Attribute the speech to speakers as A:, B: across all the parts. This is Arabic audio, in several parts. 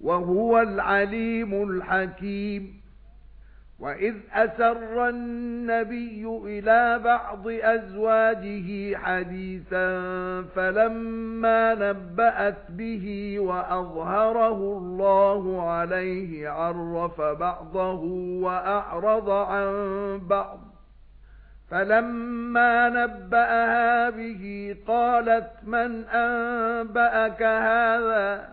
A: وهو العليم الحكيم وإذ أسر النبي إلى بعض أزواجه حديثا فلما نبأت به وأظهره الله عليه عرف بعضه وأعرض عن بعض فَلَمَّا نَبَّأَهَا بِهِ قَالَتْ مَنْ أَنبَأَكَ هَذَا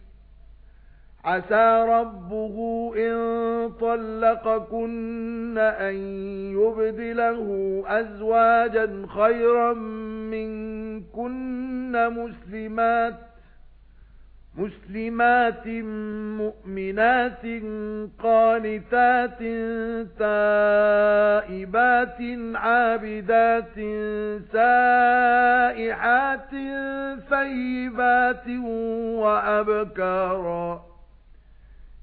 A: عَسَى رَبُّهُ إِن طَلَّقَكُنَّ أَن يُبْدِلَهُ أَزْوَاجًا خَيْرًا مِنكُنَّ مُسْلِمَاتٍ مُسْلِمَاتٍ مُؤْمِنَاتٍ قَانِتَاتٍ تَائِبَاتٍ عَابِدَاتٍ سَائِحَاتٍ ثَيِّبَاتٍ وَأَبْكَارًا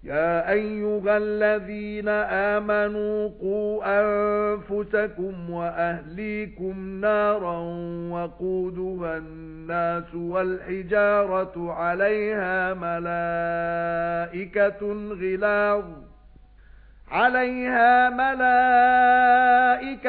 A: يا ايها الذين امنوا قوا انفسكم واهليكم نارا وقودها الناس والحجاره عليها ملائكه غلاظ عليها ملائكه